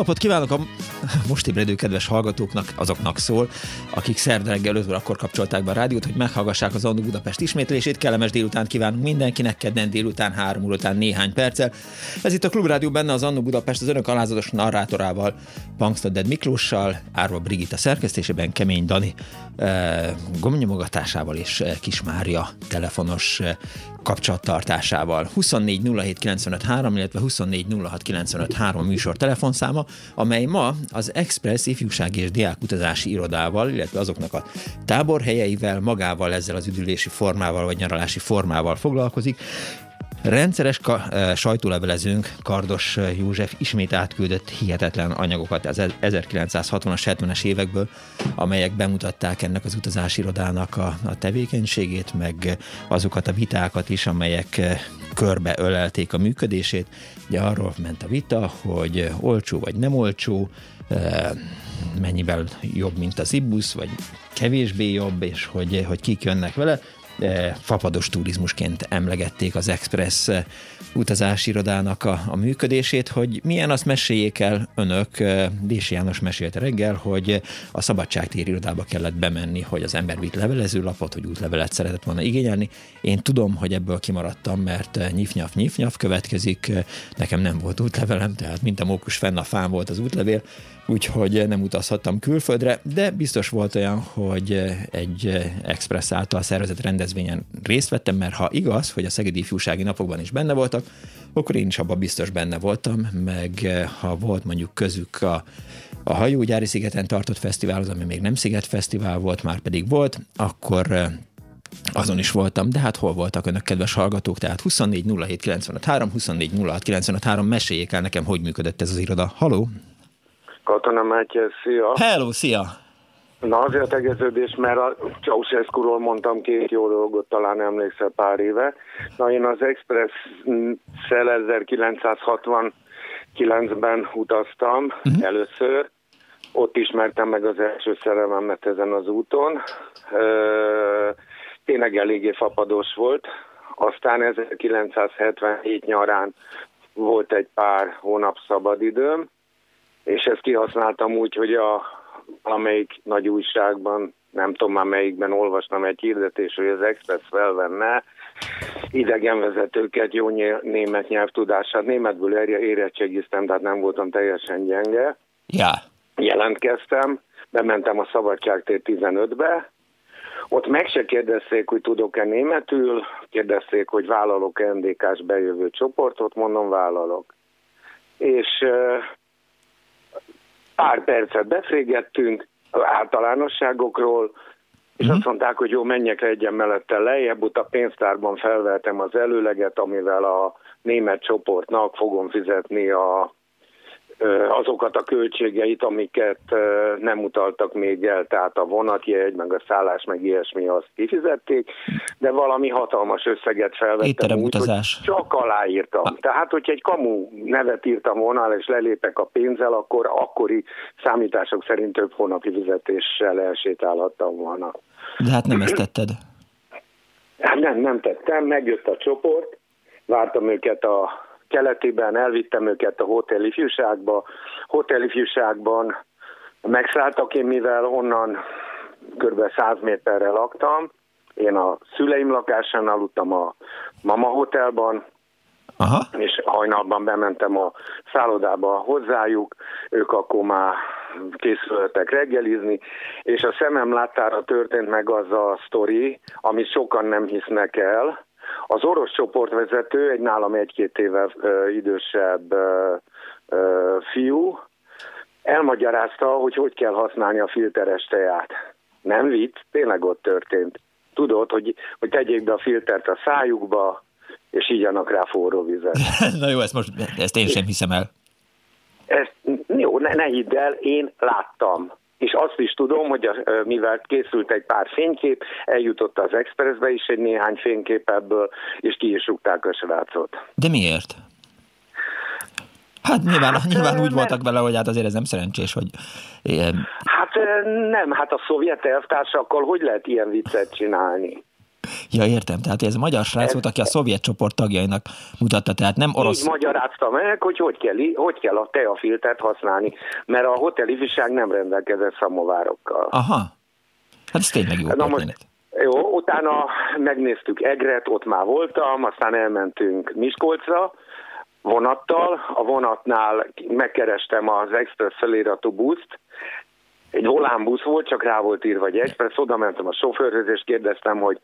Jó napot kívánok a most ébredő kedves hallgatóknak, azoknak szól, akik szerda reggel 5 akkor kapcsolták be a rádiót, hogy meghallgassák az Andu Budapest ismétlését. Kellemes délután kívánunk mindenkinek, kedden délután, három óra után néhány perccel. Ez itt a Klubrádió benne az Andu Budapest az önök alázatos narrátorával, Punksnodded Miklóssal, Árva Brigitta szerkesztésében, Kemény Dani eh, gomnyomogatásával és eh, Kis Mária telefonos eh, kapcsolattartásával. 24 07 95 3, illetve 24 06 95 3 műsor telefonszáma, amely ma az Express ifjúsági és diák utazási irodával, illetve azoknak a táborhelyeivel, magával, ezzel az üdülési formával vagy nyaralási formával foglalkozik. Rendszeres ka- eh, sajtólevelezőnk Kardos József ismét átküldött hihetetlen anyagokat az 1960-as, 70-es évekből, amelyek bemutatták ennek az utazási irodának a, a tevékenységét, meg azokat a vitákat is, amelyek eh, körbe ölelték a működését. Ugye arról ment a vita, hogy olcsó vagy nem olcsó, eh, mennyivel jobb, mint az Ibusz, vagy kevésbé jobb, és hogy, hogy kik jönnek vele fapados turizmusként emlegették az Express utazási irodának a, a működését, hogy milyen azt meséljék el önök, Dési János mesélte reggel, hogy a szabadságtér irodába kellett bemenni, hogy az ember vitt levelezőlapot, hogy útlevelet szeretett volna igényelni. Én tudom, hogy ebből kimaradtam, mert nyifnyaf, nyifnyaf következik, nekem nem volt útlevelem, tehát mint a mókus fenn a fán volt az útlevél, úgyhogy nem utazhattam külföldre, de biztos volt olyan, hogy egy Express által szervezett rendezvényen részt vettem, mert ha igaz, hogy a Szegedi Ifjúsági Napokban is benne voltak, akkor én is abban biztos benne voltam, meg ha volt mondjuk közük a, a hajógyári szigeten tartott fesztivál, az, ami még nem Sziget Fesztivál volt, már pedig volt, akkor azon is voltam, de hát hol voltak önök, kedves hallgatók? Tehát 24 07 95 3, 24 06 95 3, meséljék el nekem, hogy működött ez az iroda. Haló? Katona Mátyás, szia! Hello, szia! Na azért tegeződés, mert a Ceausescu-ról mondtam két jó dolgot, talán emlékszel pár éve. Na én az Express-szel 1969-ben utaztam uh-huh. először, ott ismertem meg az első szerelmemet ezen az úton. Ö, tényleg eléggé fapados volt. Aztán 1977 nyarán volt egy pár hónap szabadidőm, és ezt kihasználtam úgy, hogy a amelyik nagy újságban, nem tudom már melyikben olvastam egy hirdetés, hogy az Express felvenne idegenvezetőket jó német nyelvtudását. Németből érettségiztem, tehát nem voltam teljesen gyenge. Ja. Jelentkeztem, bementem a Szabadságtér 15-be, ott meg se kérdezték, hogy tudok-e németül, kérdezték, hogy vállalok-e NDK-s bejövő csoportot, mondom, vállalok. És pár percet beszélgettünk általánosságokról, és mm. azt mondták, hogy jó, menjek egyen mellette lejjebb, utána pénztárban felveltem az előleget, amivel a német csoportnak fogom fizetni a azokat a költségeit, amiket nem utaltak még el, tehát a vonatjegy, meg a szállás, meg ilyesmi, azt kifizették, de valami hatalmas összeget felvettem úgy, utazás. hogy csak aláírtam. A... Tehát, hogyha egy kamu nevet írtam volna, és lelépek a pénzzel, akkor akkori számítások szerint több hónapi fizetéssel elsétálhattam volna. De hát nem ezt tetted. Hát nem, nem tettem, megjött a csoport, vártam őket a keletiben, elvittem őket a hotel ifjúságba. Hotel ifjúságban megszálltak én, mivel onnan kb. 100 méterre laktam. Én a szüleim lakásán aludtam a mama hotelban, Aha. és hajnalban bementem a szállodába hozzájuk, ők akkor már készültek reggelizni, és a szemem láttára történt meg az a sztori, amit sokan nem hisznek el. Az orosz csoportvezető, egy nálam egy-két éve idősebb fiú, elmagyarázta, hogy hogy kell használni a filteres teát. Nem vicc, tényleg ott történt. Tudod, hogy, hogy tegyék be a filtert a szájukba, és ígyanak rá forró vizet. Na jó, ezt most ezt én sem hiszem el. Ezt, jó, ne, ne hidd el, én láttam. És azt is tudom, hogy a, mivel készült egy pár fénykép, eljutott az Expressbe is egy néhány fénykép ebből, és ki is rúgták a srácot. De miért? Hát nyilván, hát, nyilván úgy voltak vele, hogy hát azért ez nem szerencsés, hogy... Ilyen... Hát nem, hát a szovjet elvtársakkal hogy lehet ilyen viccet csinálni? Ja, értem. Tehát ez a magyar srác volt, aki a szovjet csoport tagjainak mutatta, tehát nem orosz... Így magyarázta meg, hogy hogy kell, hogy kell a teafiltert használni, mert a hotelifiság nem rendelkezett szamovárokkal. Aha. Hát ez tényleg jó Na most, jó, utána megnéztük Egret, ott már voltam, aztán elmentünk Miskolcra, vonattal. A vonatnál megkerestem az Express feliratú buszt, egy volánbusz volt, csak rá volt írva egy Express, oda mentem a sofőrhöz, és kérdeztem, hogy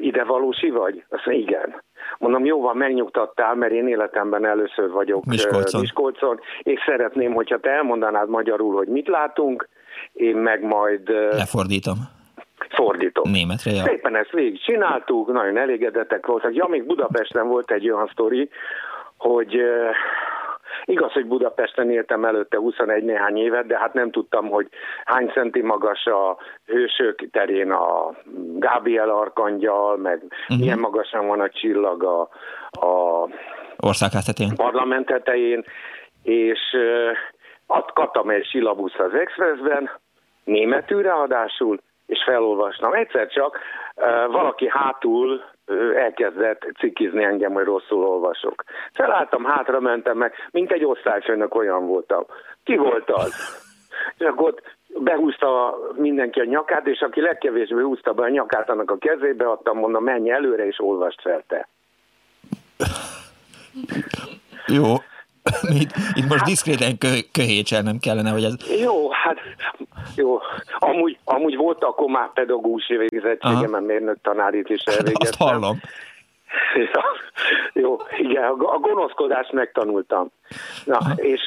ide valósi vagy? Azt mondja, igen. Mondom, jó van, megnyugtattál, mert én életemben először vagyok Miskolcon. Miskolcon, és szeretném, hogyha te elmondanád magyarul, hogy mit látunk, én meg majd... Lefordítom. Fordítom. Németre, ja. Szépen ezt végig csináltuk, nagyon elégedettek voltak. Ja, még Budapesten volt egy olyan sztori, hogy Igaz, hogy Budapesten éltem előtte 21 néhány évet, de hát nem tudtam, hogy hány centi magas a hősök terén a Gábriel Arkangyal, meg uh-huh. milyen magasan van a csillag a, a országház Parlament tetején, és uh, kaptam egy silabusz az Expressben, németül ráadásul, és felolvastam. Egyszer csak uh, valaki hátul elkezdett cikizni engem, hogy rosszul olvasok. Felálltam, hátra mentem meg, mint egy osztályfőnök olyan voltam. Ki volt az? És akkor ott behúzta mindenki a nyakát, és aki legkevésbé húzta be a nyakát, annak a kezébe adtam, mondom, menj előre, és olvast fel te. Jó. Itt, itt most diszkréten kö, köhécselnem kellene, hogy ez... Jó, hát jó. Amúgy, amúgy volt akkor már pedagógusi végzettségem, mert mérnök tanárit is elvégeztem. Azt hallom. Ja, jó, igen, a gonoszkodást megtanultam. Na, Aha. és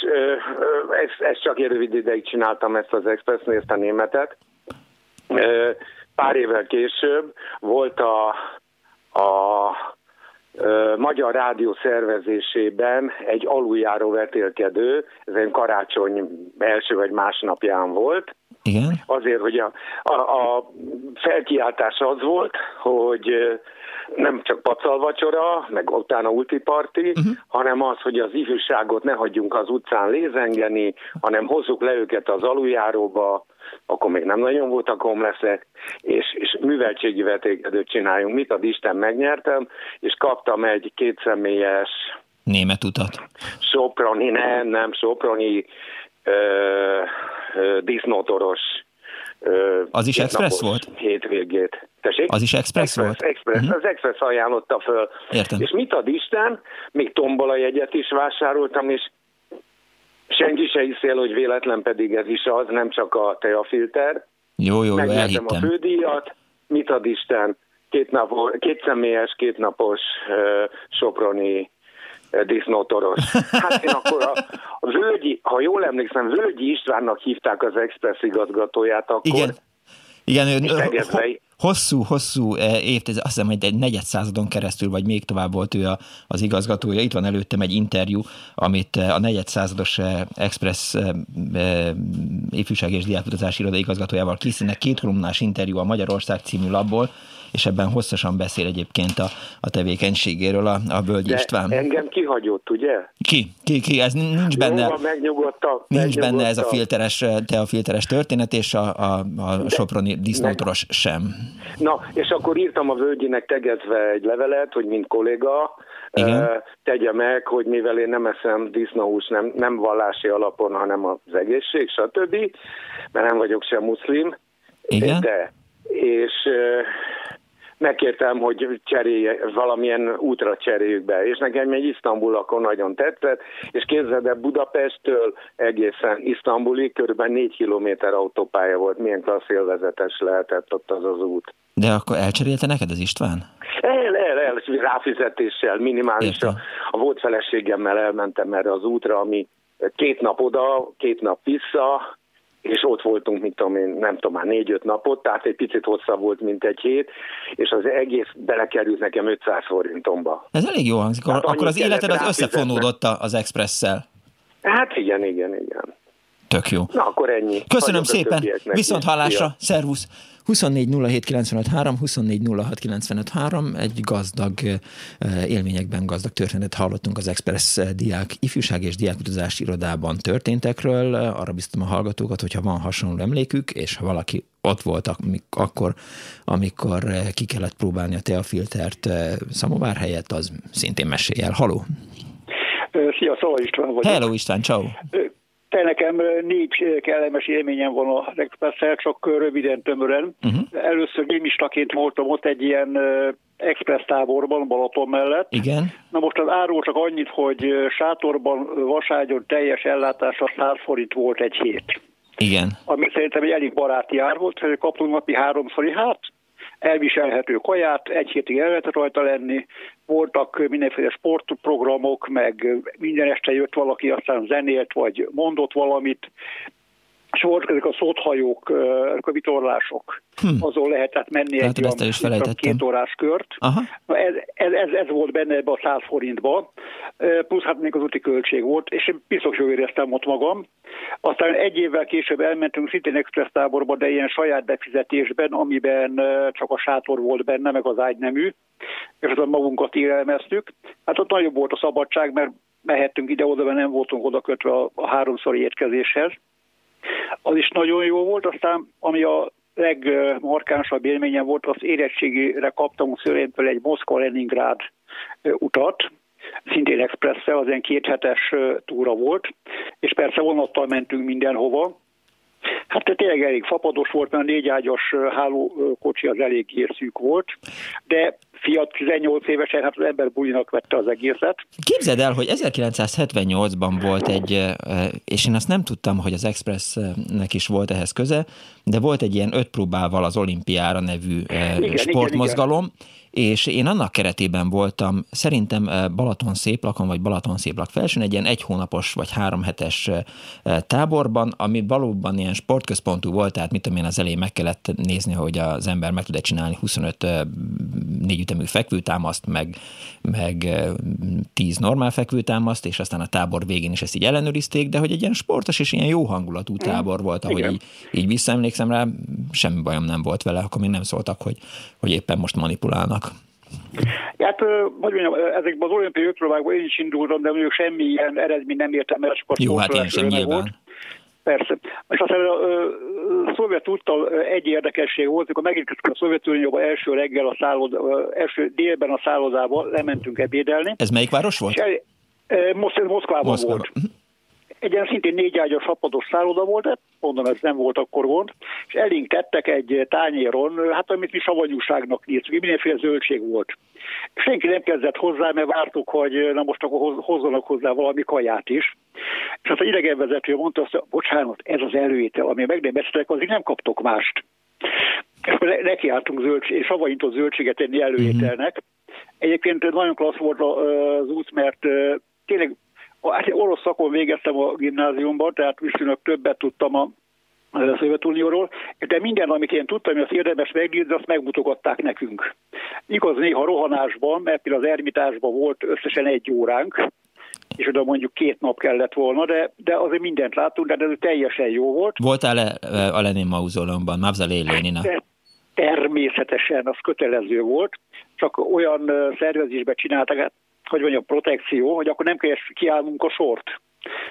ezt, ezt csak egy rövid ideig csináltam ezt az express ezt a németet. Pár évvel később volt a, a Magyar Rádió szervezésében egy aluljáró vetélkedő, ez egy karácsony első vagy másnapján volt. Igen. Azért, hogy a, a, a felkiáltás az volt, hogy nem csak pacalvacsora, meg utána ultiparti, uh-huh. hanem az, hogy az ifjúságot ne hagyjunk az utcán lézengeni, hanem hozzuk le őket az aluljáróba, akkor még nem nagyon voltak homleszek, és, és műveltségi vetékedőt csináljunk. Mit ad Isten megnyertem, és kaptam egy kétszemélyes német utat. Soproni, nem, nem, Soproni ö, ö, disznótoros ö, Az is express volt? Hétvégét. Tessék? Az is express, express volt? Express, uh-huh. az express ajánlotta föl. Értem. És mit ad Isten? Még tombola jegyet is vásároltam, és senki se hiszi el, hogy véletlen pedig ez is az, nem csak a teafilter. Jó, jó, jó, elhittem. a fődíjat, mit ad Isten? Két, napos, két személyes, kétnapos uh, soproni uh, disznótoros. Hát én akkor a, a Völgyi, ha jól emlékszem, Völgyi Istvánnak hívták az Express igazgatóját akkor. Igen, igen, ő, hosszú, hosszú eh, évtized, azt hiszem, hogy egy negyed századon keresztül, vagy még tovább volt ő az igazgatója. Itt van előttem egy interjú, amit eh, a negyed százados eh, Express ifjúság és diákutatási iroda igazgatójával készítenek. Két kolumnás interjú a Magyarország című labból, és ebben hosszasan beszél egyébként a, a tevékenységéről a, a Bölgyi De István. engem kihagyott, ugye? Ki? Ki? Ki? Ez nincs benne. Jó, megnyugodtak. Nincs benne ez a filteres, te a filteres történet, és a, a, a Soproni disznótoros sem. Na, és akkor írtam a Völgyinek tegezve egy levelet, hogy mint kolléga, Igen. tegye meg, hogy mivel én nem eszem disznóhús, nem, nem vallási alapon, hanem az egészség, stb., mert nem vagyok sem muszlim, Igen? de, és megkértem, hogy cserélje, valamilyen útra cseréljük be, és nekem egy Isztambul akkor nagyon tetszett, és képzeld el Budapesttől egészen Isztambulig körülbelül négy kilométer autópálya volt, milyen klassz élvezetes lehetett ott az az út. De akkor elcserélte neked az István? El, el, el, ráfizetéssel, minimális. Értem. A, a volt feleségemmel elmentem erre az útra, ami két nap oda, két nap vissza, és ott voltunk, mint tudom én, nem tudom, már négy-öt napot, tehát egy picit hosszabb volt, mint egy hét, és az egész belekerült nekem 500 forintomba. Ez elég jó hangzik. Hát Akkor, az életed az összefonódott az Expresszel. Hát igen, igen, igen. Tök jó. Na, akkor ennyi. Köszönöm Hagyjuk a szépen, viszont is. hallásra, Szia. szervusz! 24 07 95 3, 24 06 95 3, egy gazdag élményekben gazdag történetet hallottunk az Express diák ifjúság és diákutazási irodában történtekről. Arra biztos a hallgatókat, hogyha van hasonló emlékük, és ha valaki ott volt akkor, amikor ki kellett próbálni a teafiltert szamovár helyett, az szintén mesélj el. Haló! Szia, Szala István vagyok. Hello István, ciao. Te nekem négy kellemes élményem van a express csak röviden, tömören. Uh-huh. Először gémistaként voltam ott egy ilyen express táborban, Balaton mellett. Igen? Na most az áról csak annyit, hogy sátorban, vaságyon teljes ellátása 100 forint volt egy hét. Igen. Ami szerintem egy elég baráti ár volt, hogy kaptunk napi háromszori, hát elviselhető kaját, egy hétig el lehetett rajta lenni, voltak mindenféle sportprogramok, meg minden este jött valaki, aztán zenélt, vagy mondott valamit, és voltak ezek a szóthajók, ezek a vitorlások, Hm. azon lehetett menni Lehet, egy ezt is olyan két órás kört. Aha. Ez, ez, ez, ez volt benne ebbe a 100 forintba, plusz hát még az úti költség volt, és én biztos jól éreztem ott magam. Aztán egy évvel később elmentünk szintén express táborba, de ilyen saját befizetésben, amiben csak a sátor volt benne, meg az ágynemű, és azon magunkat élelmeztük. Hát ott nagyobb volt a szabadság, mert mehettünk ide-oda, mert nem voltunk oda kötve a, a háromszori étkezéshez. Az is nagyon jó volt, aztán ami a legmarkánsabb élményem volt, az érettségére kaptam a szüleimtől egy Moszkva-Leningrád utat, szintén expresszel, az ilyen kéthetes ö, túra volt, és persze vonattal mentünk mindenhova. Hát tényleg elég fapados volt, mert a négyágyas hálókocsi az eléggé szűk volt, de fiat 18 évesen, hát az ember bulinak vette az egészet. Képzeld el, hogy 1978-ban volt egy, és én azt nem tudtam, hogy az Expressnek is volt ehhez köze, de volt egy ilyen öt próbával az olimpiára nevű igen, sportmozgalom, és én annak keretében voltam, szerintem Balaton széplakon, vagy Balaton széplak felsőn, egy ilyen egy hónapos, vagy három hetes táborban, ami valóban ilyen sportközpontú volt, tehát mit tudom én, az elején meg kellett nézni, hogy az ember meg tud-e csinálni 25 eh, négyütemű fekvőtámaszt, meg, meg 10 normál fekvőtámaszt, és aztán a tábor végén is ezt így ellenőrizték, de hogy egy ilyen sportos és ilyen jó hangulatú tábor volt, ahogy Igen. így, így visszaemlékszem rá, semmi bajom nem volt vele, akkor még nem szóltak, hogy, hogy éppen most manipulálnak. Hát, hogy mondjam, ezekben az olimpiai ötpróbákban én is indultam, de mondjuk semmi ilyen eredmény nem értem el, csak a Jó, hát én sem nyilván. Volt. Persze. És aztán a ö, Szovjetúttal ö, egy érdekesség volt, amikor megérkeztünk a Szovjetunióba első reggel a szálloda, ö, első délben a szállodába, lementünk ebédelni. Ez melyik város volt? el, Mosz- Moszkvában Moszkvában. volt. Mhm. Egy ilyen szintén négy ágyas fapados szálloda volt, hát mondom, ez nem volt akkor gond, és elénk tettek egy tányéron, hát amit mi savanyúságnak néztük, mindenféle zöldség volt. Senki nem kezdett hozzá, mert vártuk, hogy na most akkor hoz- hozzanak hozzá valami kaját is. És hát az idegenvezető mondta azt, hogy bocsánat, ez az előétel, ami meg nem eszetek, azért nem kaptok mást. És akkor ne- nekiálltunk zöldség, savanyított zöldséget tenni előételnek. Egyébként nagyon klassz volt a- az út, mert tényleg Hát orosz szakon végeztem a gimnáziumban, tehát viszonylag többet tudtam a a Szovjetunióról, de minden, amit én tudtam, hogy az érdemes megnézni, azt megmutogatták nekünk. Igaz, néha rohanásban, mert például az ermitásban volt összesen egy óránk, és oda mondjuk két nap kellett volna, de, de azért mindent láttunk, de ez teljesen jó volt. Voltál-e eh, a Lenin mauzóleumban, Mavzalé Lénina? De természetesen az kötelező volt, csak olyan szervezésbe csináltak, hogy mondjam, protekció, hogy akkor nem kell kiállnunk a sort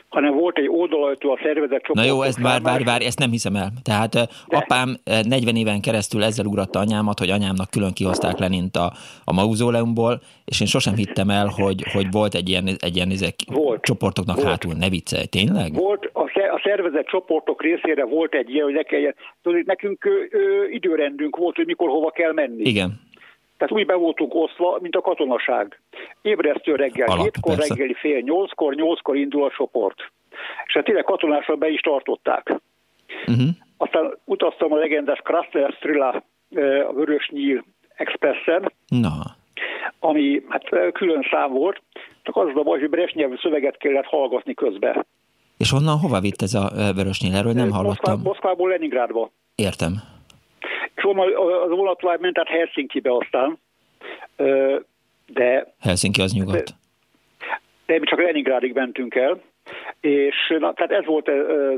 hanem volt egy oldalajtó a szervezet. Na jó, ezt vár, vár, vár, ezt nem hiszem el. Tehát De. apám 40 éven keresztül ezzel ugratta anyámat, hogy anyámnak külön kihozták Lenint a, a mauzóleumból, és én sosem hittem el, hogy, hogy volt egy ilyen, egy ilyen ezek volt. csoportoknak volt. hátul. Ne viccelj, tényleg? Volt, a szervezet csoportok részére volt egy ilyen, hogy ne kelljen, nekünk ö, ö, időrendünk volt, hogy mikor hova kell menni. Igen. Tehát úgy be voltunk osztva, mint a katonaság. Ébresztő reggel Alap, hétkor, persze. reggeli fél nyolckor, nyolckor indul a csoport. És hát tényleg katonásra be is tartották. Uh-huh. Aztán utaztam a legendás Krasner Strila a Vörös Nyíl Expressen, Na. ami hát külön szám volt, csak az a baj, hogy Bresnyelvű szöveget kellett hallgatni közben. És onnan hova vitt ez a Vörös Nyíl? Erről nem hallottam. Moszkvából Leningrádba. Értem. Szóval az vonat ment át Helsinki-be aztán, de... Helsinki az nyugat. De, de mi csak Leningrádig mentünk el, és na, tehát ez volt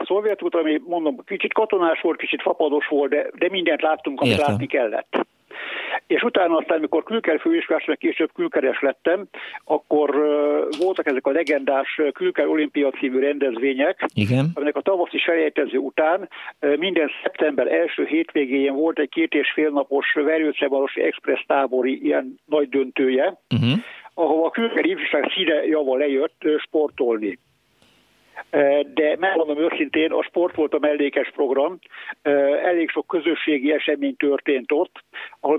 a szovjet ami mondom, kicsit katonás volt, kicsit fapados volt, de, de mindent láttunk, amit Értem. látni kellett. És utána aztán, amikor külker főiskolás, meg később külkeres lettem, akkor voltak ezek a legendás külker olimpia című rendezvények, Igen. aminek a tavaszi selejtező után minden szeptember első hétvégén volt egy két és fél napos Verőcebarosi Express tábori ilyen nagy döntője, uh-huh. ahova a külker ifjúság színe java lejött sportolni de megmondom őszintén, a sport volt a mellékes program, elég sok közösségi esemény történt ott, ahol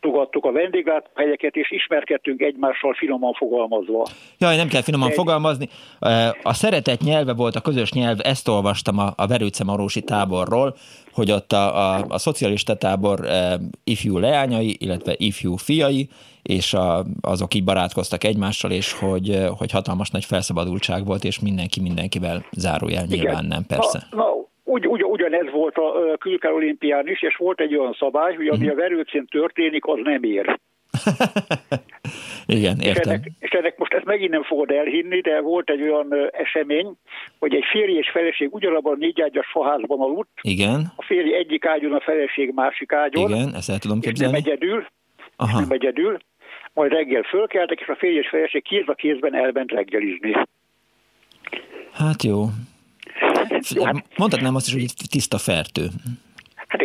meglátogattuk a vendéglátóhelyeket, és ismerkedtünk egymással finoman fogalmazva. Jaj, nem kell finoman Egy... fogalmazni. A szeretet nyelve volt a közös nyelv, ezt olvastam a, a Verőce Marósi táborról, hogy ott a, a, a szocialista tábor ifjú leányai, illetve ifjú fiai, és a, azok így barátkoztak egymással, és hogy, hogy hatalmas nagy felszabadultság volt, és mindenki mindenkivel zárójel nyilván nem, persze. Na, na, ugy, ugy, ugyanez volt a Külker olimpián is, és volt egy olyan szabály, hogy ami uh-huh. a verőcén történik, az nem ér. Igen, értem. És ennek, és ennek most ezt megint nem fogod elhinni, de volt egy olyan esemény, hogy egy férj és feleség ugyanabban a négyágyas faházban aludt. Igen. A férj egyik ágyon, a feleség másik ágyon. Igen, ezt el tudom képzelni. És nem egyedül. Aha. És nem egyedül majd reggel fölkeltek, és a férj és feleség kéz a kézben elment reggelizni. Hát jó. Hát, Mondhatnám azt is, hogy tiszta fertő. Hát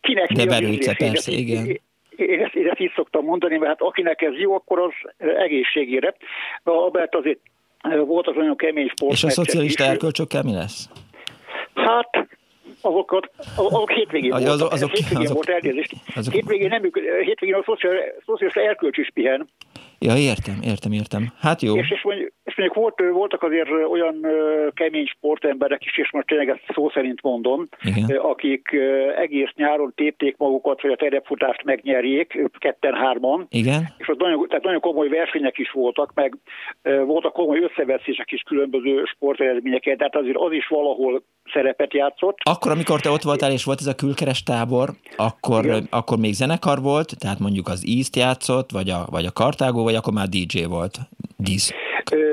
kinek De verőce, persze, én, igen. Én ezt, én ezt így szoktam mondani, mert hát akinek ez jó, akkor az egészségére. Mert azért volt az olyan kemény sport. És a szocialista erkölcsökkel mi lesz? Hát azokat, azok hétvégén azok, voltak. Azok, hétvégén azok, volt elnézést. Azok, hétvégén, nem, hétvégén a szocialista erkölcs is pihen. Ja, értem, értem, értem. Hát jó. És, és, mondjuk, és mondjuk volt, voltak azért olyan kemény sportemberek is, és most tényleg ezt szó szerint mondom, Igen. akik egész nyáron tépték magukat, hogy a terepfutást megnyerjék, ketten-hárman. Igen. És ott nagyon, tehát nagyon komoly versenyek is voltak, meg voltak komoly összeveszések is különböző sporteredményeket, tehát azért az is valahol szerepet játszott. Akkor, amikor te ott voltál, és volt ez a külkeres tábor, akkor, akkor még zenekar volt, tehát mondjuk az East játszott, vagy a, vagy a Kartágó, vagy akkor már DJ volt? Dísz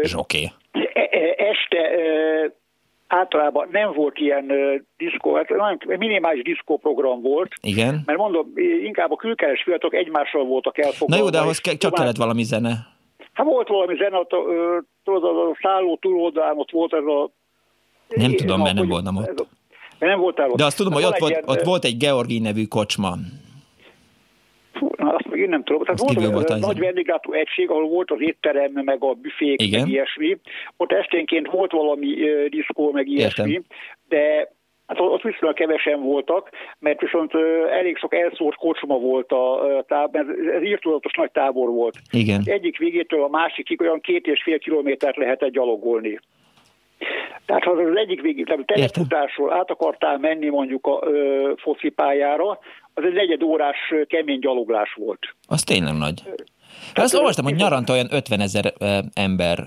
zsoké. E, e, este általában nem volt ilyen diszkó, hát minimális diszkóprogram volt. Igen. Mert mondom, inkább a külkeres fiatalok egymással voltak elfoglalva. Na jó, de ahhoz csak tovább... kellett valami zene. Hát volt valami zene, ott, tudod, a szálló túloldalán ott volt ez a... Nem tudom, mert nem voltam ott. Nem voltál ott. De azt tudom, hogy ott, volt, ott volt egy Georgi nevű kocsma. Na, azt meg én nem tudom. Tehát volt, volt egy nagy vendéglátó egység, ahol volt az étterem, meg a büfék, Igen. meg ilyesmi. Ott esténként volt valami uh, diszkó, meg ilyesmi, Értem. de Hát ott viszonylag kevesen voltak, mert viszont elég sok elszórt kocsma volt a tábor, mert ez írtózatos nagy tábor volt. Igen. Egyik végétől a másikig olyan két és fél kilométert lehetett gyalogolni. Tehát ha az egyik végig, tehát a telefutásról át akartál menni mondjuk a ö, focipályára, az egy negyed órás kemény gyaloglás volt. Az tényleg nagy. Hát azt olvastam, hogy nyaranta olyan 50 ezer ember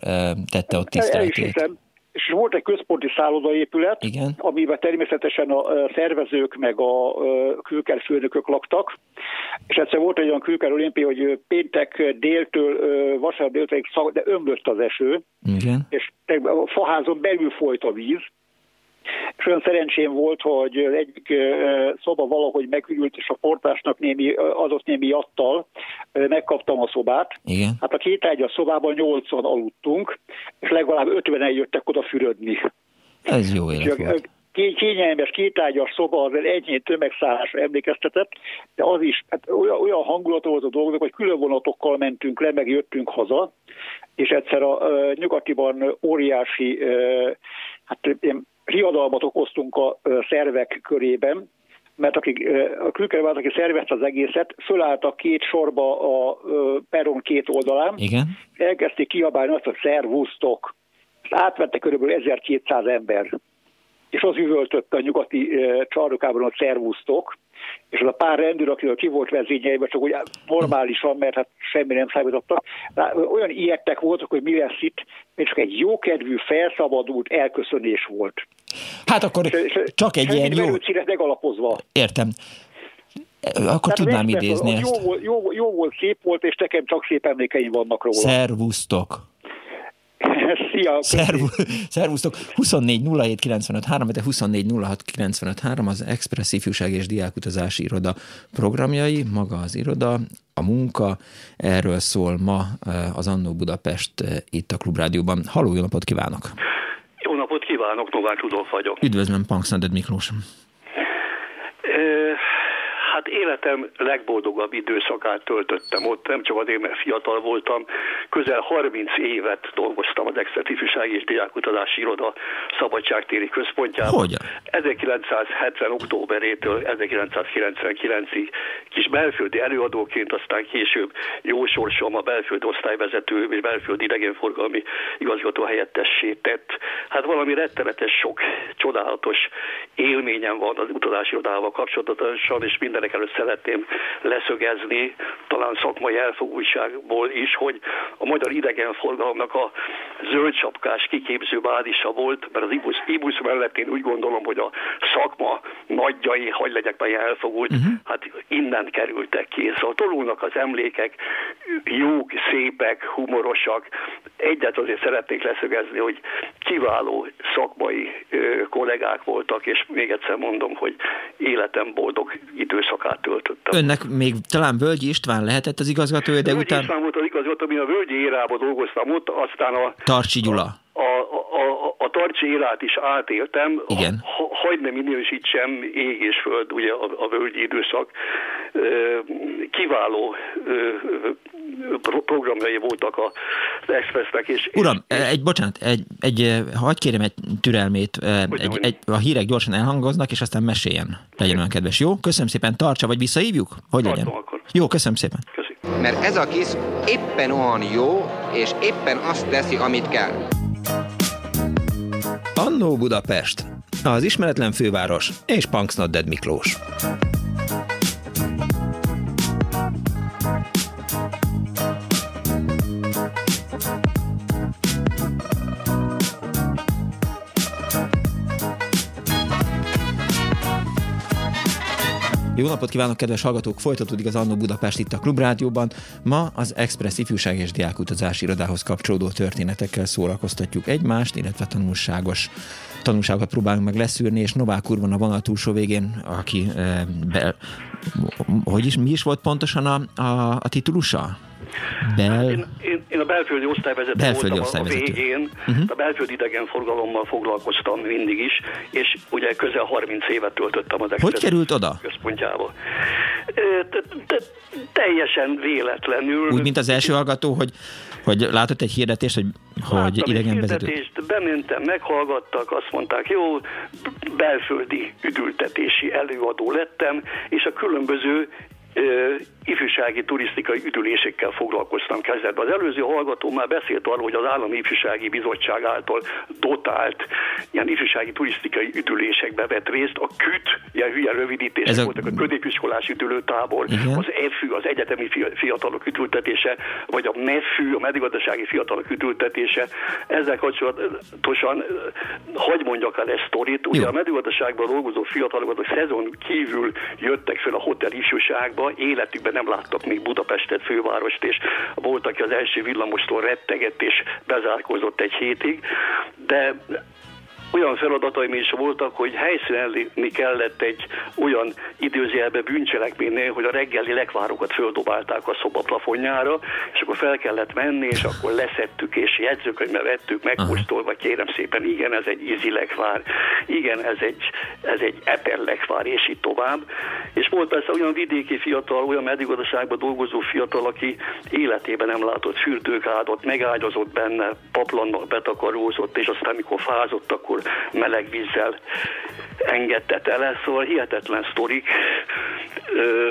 tette ott tiszteletét. És volt egy központi szállodaépület, Igen. amiben természetesen a szervezők meg a külkerfőnökök laktak. És egyszer volt egy olyan külker olimpia, hogy péntek déltől vasárnap déltől, de ömlött az eső. Igen. És a faházon belül folyt a víz. És olyan szerencsém volt, hogy egyik szoba valahogy megürült, és a portásnak némi, adott némi attal megkaptam a szobát. Igen. Hát a két ágyas szobában nyolcan aludtunk, és legalább ötvenen jöttek oda fürödni. Ez jó élet volt kényelmes kétágyas szoba az ennyi tömegszállásra emlékeztetett, de az is hát olyan, olyan hangulat volt a dolgok, hogy külön vonatokkal mentünk le, meg jöttünk haza, és egyszer a, a nyugatiban óriási hát, riadalmat okoztunk a szervek körében, mert akik, a Krüker aki szervezte az egészet, fölálltak két sorba a peron két oldalán, Igen. elkezdték kiabálni azt, hogy szervusztok. Átvette körülbelül 1200 ember és az üvöltötte a nyugati csarnokában a szervusztok, és az a pár rendőr, akiről ki volt vezényelve, csak úgy normálisan, mert hát semmi nem számítottak, olyan ilyettek voltak, hogy mi lesz itt, még csak egy jókedvű, felszabadult elköszönés volt. Hát akkor és, csak egy ilyen jó... megalapozva. Értem. Akkor Tehát tudnám idézni ezt. Jó, volt, jó, jó volt, szép volt, és nekem csak szép emlékeim vannak róla. Szervusztok. Szia! Szervu, szervusztok! 24 07 95 3, de 24 06 95 3 az Express Ifjúság és Diákutazási Iroda programjai, maga az iroda, a munka, erről szól ma eh, az Annó Budapest eh, itt a Klubrádióban. Halló, jó napot kívánok! Kívánok, Novák Rudolf vagyok. Üdvözlöm, Punksnaded Miklós. Hát életem legboldogabb időszakát töltöttem ott, nem csak azért, mert fiatal voltam, közel 30 évet dolgoztam az Exet Ifjúsági és Diákutazási Iroda Szabadságtéri Központjában. Hogyan? 1970. októberétől 1999-ig kis belföldi előadóként, aztán később jó sorsom a belföldi osztályvezető és belföldi idegenforgalmi igazgató helyettessé tett. Hát valami rettenetes sok, csodálatos élményem van az utazási irodával kapcsolatosan, és mindenek előtt szeretném leszögezni, talán szakmai elfogultságból is, hogy a magyar idegenforgalomnak a zöldsapkás kiképző bázisa volt, mert az IBUS, IBUS mellett én úgy gondolom, hogy a szakma nagyjai, hogy legyek be elfogult, uh-huh. hát innen kerültek ki. Szóval tolulnak az emlékek, jók, szépek, humorosak. Egyet azért szeretnék leszögezni, hogy kiváló szakmai ö, kollégák voltak, és még egyszer mondom, hogy életem boldog időszakát töltöttem. Önnek még talán Völgyi István lehetett az igazgatója, de Völgyi után... István volt az igazgató, mi a Völgyi érában dolgoztam ott, aztán a... Tarcsi Gyula. A, a, a, Tarcsi érát is átéltem. Igen. Ha, hagyd ne minősítsem ég és föld, ugye a, a völgyi időszak. Kiváló programjai voltak az Expressnek. És, Uram, és, egy, bocsánat, egy, egy, hagyd kérem egy türelmét, egy, egy, a hírek gyorsan elhangoznak, és aztán meséljen. Legyen olyan kedves, jó? Köszönöm szépen, tartsa, vagy visszahívjuk? Hogy legyen? Akkor. Jó, köszönöm szépen. Köszönöm. Mert ez a kis éppen olyan jó, és éppen azt teszi, amit kell. Annó Budapest, az ismeretlen főváros és Punksnodded Miklós. Jó napot kívánok, kedves hallgatók! Folytatódik az Annó Budapest itt a Klubrádióban. Ma az Express Ifjúság és Diákutazási Irodához kapcsolódó történetekkel szórakoztatjuk egymást, illetve tanulságos tanulságokat próbálunk meg leszűrni, és Novák úr van a vonal túlsó végén, aki e, be, hogy is, mi is volt pontosan a, a, a titulusa? Bel... Én, én, én a belföldi osztályvezető belföldi voltam osztályvezető. a végén, uh-huh. a belföldi idegenforgalommal foglalkoztam mindig is, és ugye közel 30 évet töltöttem az Hogy került oda? központjába. Teljesen véletlenül. Úgy, mint az első hallgató, hogy, hogy látott egy hirdetést, hogy, hogy idegenvezető. hirdetést, bementem, meghallgattak, azt mondták, jó, belföldi üdültetési előadó lettem, és a különböző ifjúsági turisztikai üdülésekkel foglalkoztam kezdetben. Az előző hallgató már beszélt arról, hogy az Állami Ifjúsági Bizottság által dotált ilyen ifjúsági turisztikai üdülésekbe vett részt. A KÜT, ilyen hülye rövidítések Ez a... voltak, a középiskolás üdülőtábor, Igen. az EFÜ, az Egyetemi Fiatalok Üdültetése, vagy a MEFÜ, a Medigazdasági Fiatalok Üdültetése. Ezzel kapcsolatosan, hogy mondjak el ezt sztorit, ugye Jó. a medigazdaságban dolgozó fiatalok a szezon kívül jöttek fel a hotel ifjúságba, életükben nem láttak még Budapestet, fővárost, és volt, aki az első villamostól rettegett és bezárkózott egy hétig, de olyan feladataim is voltak, hogy helyszínelni kellett egy olyan időzjelbe bűncselekménynél, hogy a reggeli lekvárokat földobálták a szoba plafonjára, és akkor fel kellett menni, és akkor leszettük, és jegyzőkönyvbe vettük, megkóstolva, kérem szépen, igen, ez egy ízi lekvár, igen, ez egy, ez egy epel lekvár, és így tovább. És volt persze olyan vidéki fiatal, olyan medigazdaságban dolgozó fiatal, aki életében nem látott fürdőkádot, megágyazott benne, paplannal betakarózott, és aztán mikor fázott, akkor meleg vízzel engedte tele, szóval hihetetlen sztorik.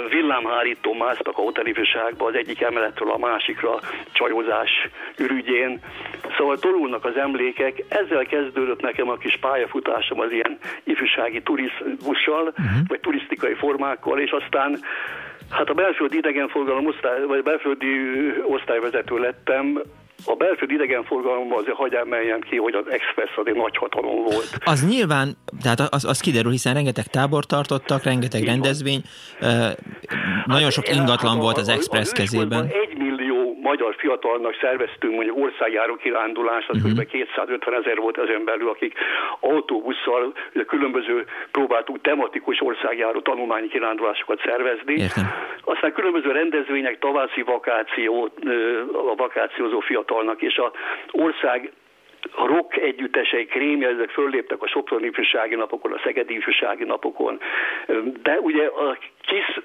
Villámhárító másztak a hotelifőságba az egyik emeletről a másikra csajozás ürügyén. Szóval torulnak az emlékek. Ezzel kezdődött nekem a kis pályafutásom az ilyen ifjúsági turizmussal, uh-huh. vagy turisztikai formákkal, és aztán Hát a belföldi idegenforgalom osztály, vagy belföldi osztályvezető lettem, a belföldi idegenforgalomban azért hagyj emeljem ki, hogy az Express az egy nagy hatalom volt. Az nyilván, tehát az, az kiderül, hiszen rengeteg tábor tartottak, rengeteg Így rendezvény, van. nagyon sok hát, ingatlan hát volt az Express a, a kezében. Egy millió magyar fiatalnak szerveztünk mondjuk országjáró kirándulást, az uh-huh. kb. 250 ezer volt ezen belül, akik autóbusszal különböző próbáltuk tematikus országjáró tanulmányi kirándulásokat szervezni. Értem. Aztán különböző rendezvények, tavászi vakáció, a vakációzó fiatalnak, és a ország a rock együttesei krémje, ezek fölléptek a Soproni ifjúsági napokon, a Szegedi ifjúsági napokon, de ugye a kis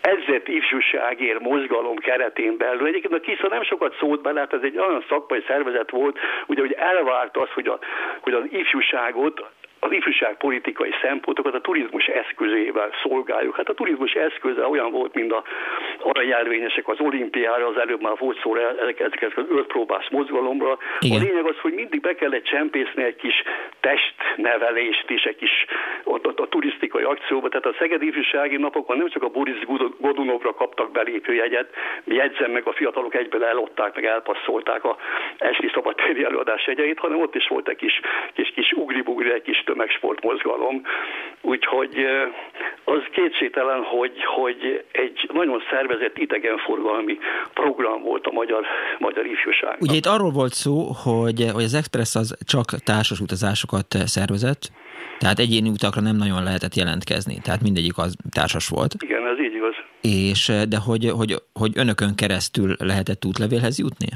ezért ifjúságért mozgalom keretén belül. Egyébként a KISZA nem sokat szólt bele, hát ez egy olyan szakmai szervezet volt, ugye, hogy elvárt az, hogy, a, hogy az ifjúságot az ifjúságpolitikai szempontokat a turizmus eszközével szolgáljuk. Hát a turizmus eszköze olyan volt, mint a aranyjelvényesek az olimpiára, az előbb már volt szó ezeket az ölpróbás mozgalomra. Igen. A lényeg az, hogy mindig be kellett csempészni egy kis testnevelést is, egy kis ott, ott a turisztikai akcióba. Tehát a Szegedi Ifjúsági Napokon nem csak a Boris Godunovra kaptak belépőjegyet, jegyzem meg a fiatalok egyből elották, meg elpasszolták a esti szabadtéri előadás jegyeit, hanem ott is volt egy kis, kis, kis ugri-bugri, egy kis tömegsportmozgalom. Úgyhogy az kétségtelen, hogy, hogy egy nagyon szervezett idegenforgalmi program volt a magyar, magyar ifjúság. Ugye itt arról volt szó, hogy, hogy az Express az csak társas utazásokat szervezett, tehát egyéni utakra nem nagyon lehetett jelentkezni, tehát mindegyik az társas volt. Igen, ez így igaz. És, de hogy, hogy, hogy önökön keresztül lehetett útlevélhez jutni?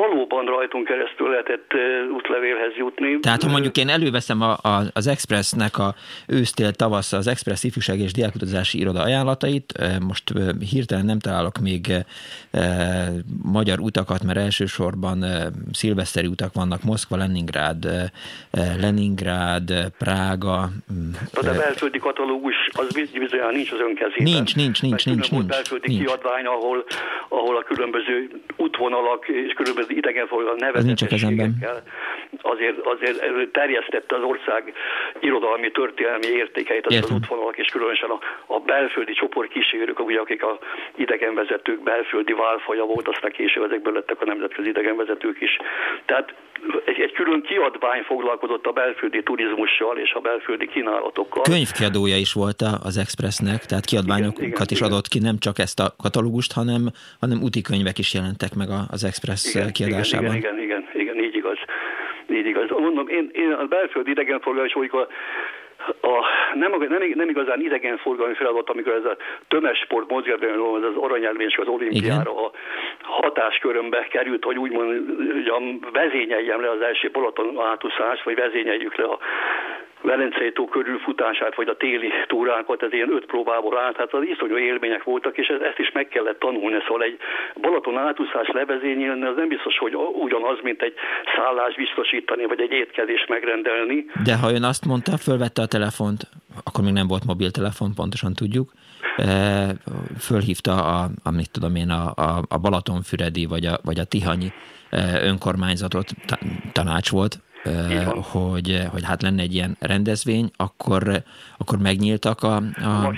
Valóban rajtunk keresztül lehetett útlevélhez jutni. Tehát ha mondjuk én előveszem a, a, az Expressnek a ősztél tavasz az Express ifjúság és diákutazási iroda ajánlatait, most hirtelen nem találok még magyar utakat, mert elsősorban szilveszteri utak vannak, Moszkva, Leningrád, Leningrád, Prága. De a belföldi katalógus az bizonyán nincs az önkezében. Nincs, nincs, nincs, nincs. nincs belföldi nincs. kiadvány, ahol, ahol a különböző útvonalak és különböző idegenforgalmi nevezetességekkel azért, azért terjesztette az ország irodalmi, történelmi értékeit az, az útvonalak, és különösen a, a belföldi csoport kísérők, ugye, akik a idegenvezetők belföldi válfaja volt, aztán később ezekből lettek a nemzetközi idegenvezetők is. Tehát egy, egy külön kiadvány foglalkozott a belföldi turizmussal és a belföldi kínálatokkal. Könyvkiadója is volt az Expressnek, tehát kiadványokat igen, igen, is adott ki, nem csak ezt a katalógust, hanem, hanem úti könyvek is jelentek meg az Express igen, kiadásában. Igen, igen, igen, igen, így igaz. Így igaz. Mondom, én, én a belföldi idegenforgalmi, és amikor a, nem, nem, nem igazán idegenforgalmi feladat, amikor ez a tömegsport mozgatban az aranyelvés az olimpiára Igen. a hatáskörömbe került, hogy úgy mondjam, vezényeljem le az első Balaton átuszást, vagy vezényeljük le a Velencei tó körülfutását, vagy a téli túrákat, ez ilyen öt próbából állt, hát az iszonyú élmények voltak, és ezt is meg kellett tanulni, szóval egy Balaton átúszás levezényelni, az nem biztos, hogy ugyanaz, mint egy szállás biztosítani, vagy egy étkezés megrendelni. De ha ön azt mondta, fölvette a telefont, akkor még nem volt mobiltelefon, pontosan tudjuk, fölhívta a, amit tudom én, a, a, a Balatonfüredi, vagy a, vagy a Tihanyi önkormányzatot, tanács volt, hogy, hogy hát lenne egy ilyen rendezvény, akkor, akkor megnyíltak a... a...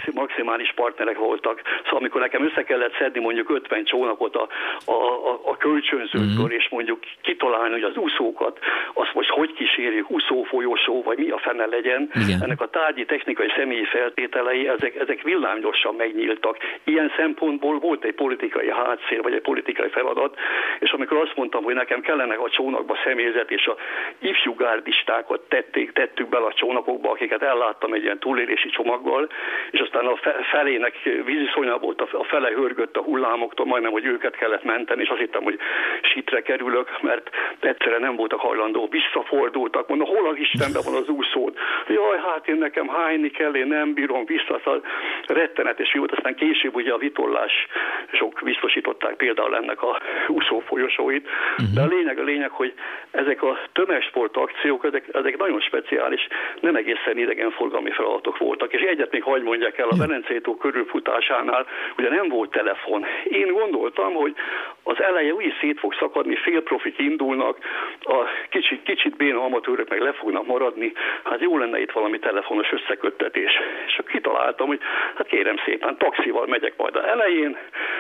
Maxi, maximális partnerek voltak. Szóval amikor nekem össze kellett szedni mondjuk 50 csónakot a, a, a, a kölcsönzőkből, mm-hmm. és mondjuk kitalálni, hogy az úszókat, azt most hogy kísérjük, úszófolyosó, vagy mi a fene legyen, Igen. ennek a tárgyi, technikai, személyi feltételei, ezek, ezek villámgyorsan megnyíltak. Ilyen szempontból volt egy politikai hátszél, vagy egy politikai feladat, és amikor azt mondtam, hogy nekem kellene a csónakba személyzet, és a ifjú gárdistákat tették, tettük bele a csónakokba, akiket elláttam egy ilyen túlélési csomaggal, és aztán a felének víziszonya volt, a fele hörgött a hullámoktól, majdnem, hogy őket kellett menteni, és azt hittem, hogy sitre kerülök, mert egyszerre nem voltak hajlandó, visszafordultak, mondom, hol az Istenben van az úszód? Jaj, hát én nekem hányni kell, én nem bírom vissza, szóval rettenetes volt, aztán később ugye a vitorlás sok biztosították például ennek a úszó folyosóit, uh-huh. de a lényeg a lényeg, hogy ezek a tömegsport akciók, ezek, ezek nagyon speciális, nem egészen idegenforgalmi feladatok voltak, és egyet még hagyd mondják el, a Velencei tó körülfutásánál ugye nem volt telefon. Én gondoltam, hogy az eleje úgy szét fog szakadni, félprofik indulnak, a kicsit, kicsit béna amatőrök meg le fognak maradni, hát jó lenne itt valami telefonos összeköttetés. És akkor kitaláltam, hogy hát kérem szépen, taxival megyek majd a elején,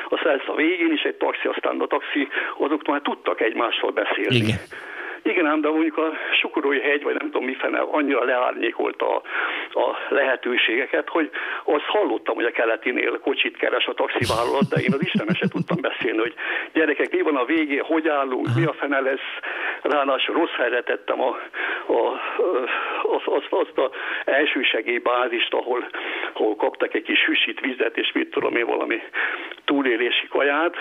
aztán lesz a végén is egy taxi, aztán a taxi, azok már tudtak egymással beszélni. Igen. Igen, ám, de mondjuk a Sukorói hegy, vagy nem tudom mi fene, annyira leárnyékolta a, a lehetőségeket, hogy azt hallottam, hogy a keletinél kocsit keres a taxivállalat, de én az Istenes se tudtam beszélni, hogy gyerekek, mi van a végén, hogy állunk, mi a fene lesz, ráadásul rossz helyre tettem a, a, az, az, azt a elsősegélybázist, ahol, ahol kaptak egy kis hűsít vizet, és mit tudom én, valami túlélési kaját.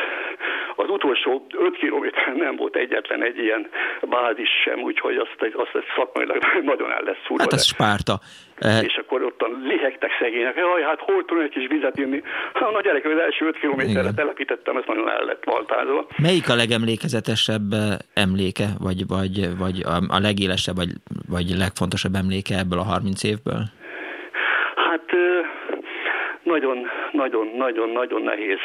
Az utolsó 5 kilométer nem volt egyetlen egy ilyen bázis, is sem, úgyhogy azt, azt, azt szakmailag nagyon el lesz fúrva. Hát ez Spárta. Eh, és akkor ott lihegtek szegények, jaj, hát hol tudom egy kis vizet inni? Ha, na gyerek, az első 5 kilométerre telepítettem, ezt nagyon el lett valtázva. Melyik a legemlékezetesebb eh, emléke, vagy, vagy, vagy a legélesebb, vagy, vagy legfontosabb emléke ebből a 30 évből? Hát nagyon, nagyon, nagyon, nagyon nehéz